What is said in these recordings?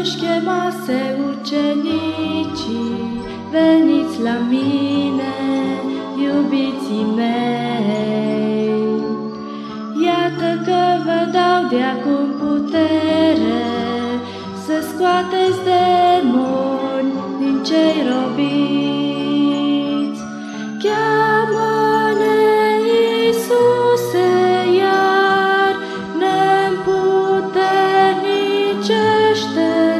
își chemase ucenicii, veniți la mine, iubiții mei. Iată că vă dau de acum Stelle.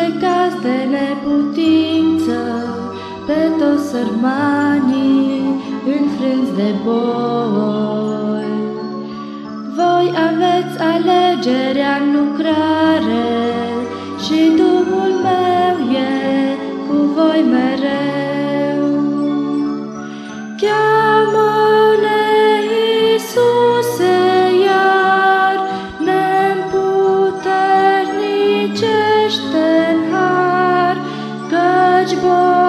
Mergeți vindecați de neputință pe toți sărmanii înfrânți de boli. Voi aveți alegerea în lucrare, de boa.